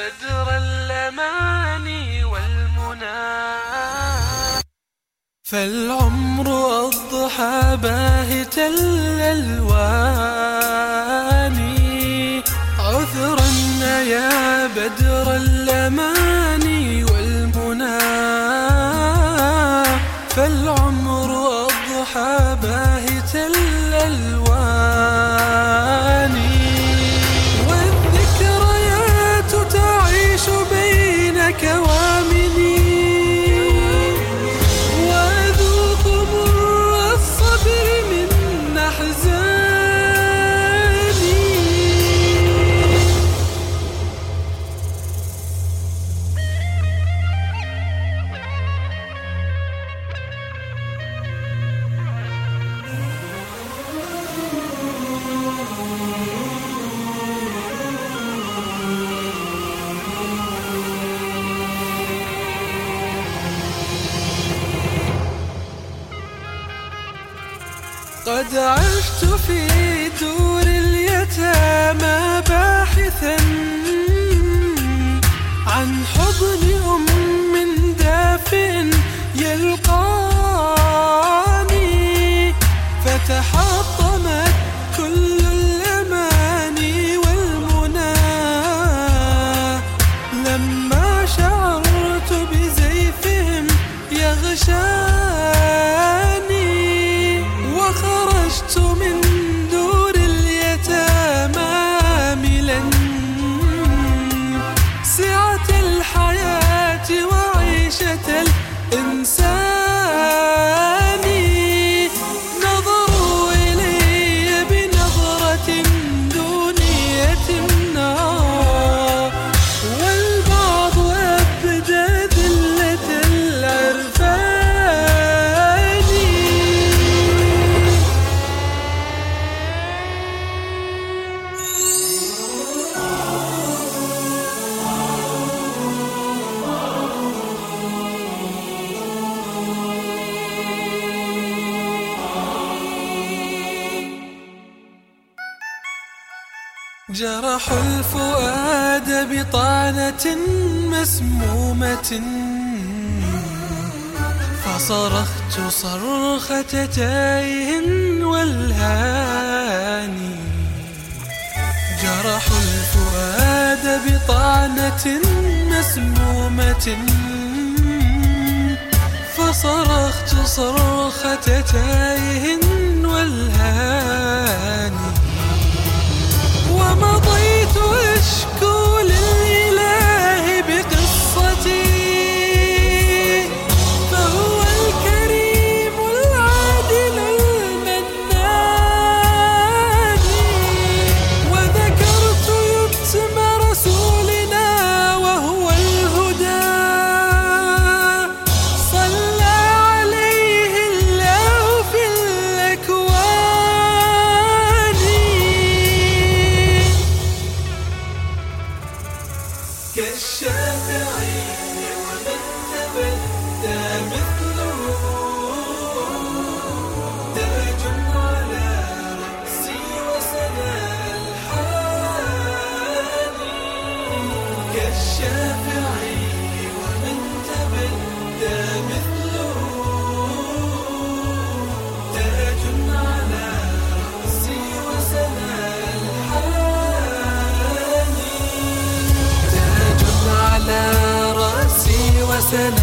بدر الأماني والمنى. فالعمر أضحى باهت الألوان قد عشت في دور اليتامى. جرح الفؤاد بطعنة مسمومة. فصرخت صرخة تائه والهاني جرح الفؤاد بطعنة مسمومة. فصرخت صرخة تائه والهاني I chefe believe. said